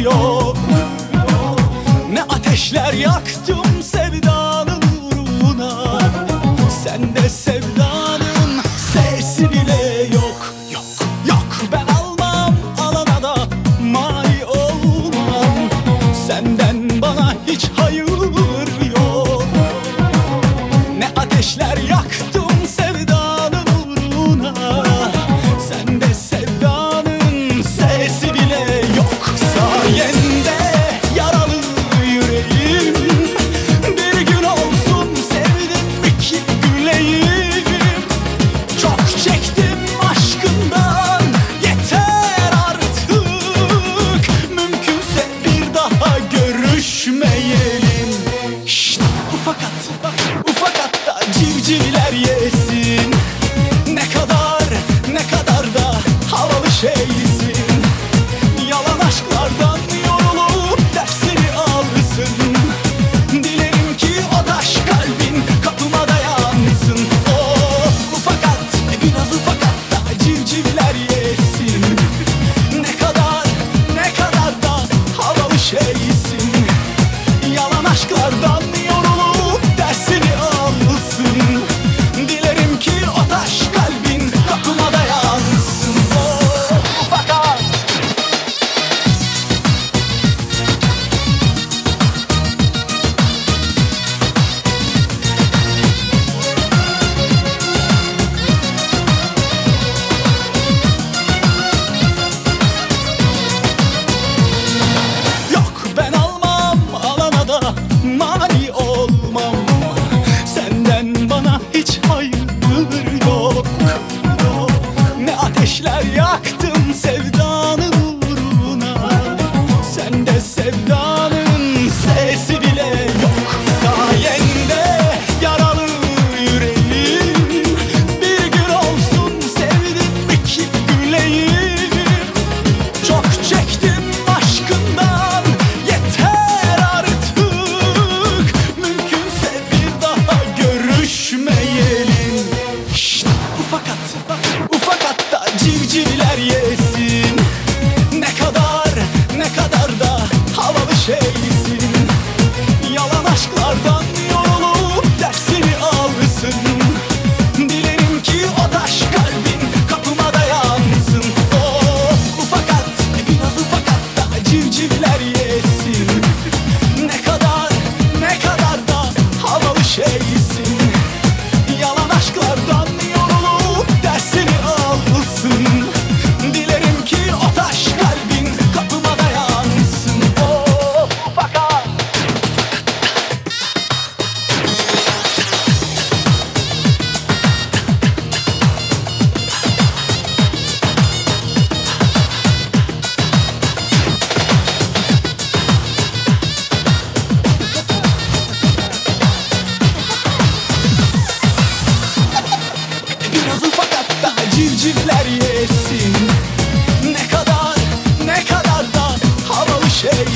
yok. Ne ateşler yaktım sevdim civcivler yesin civcivler yesin. Ne kadar ne kadar da havalı şey.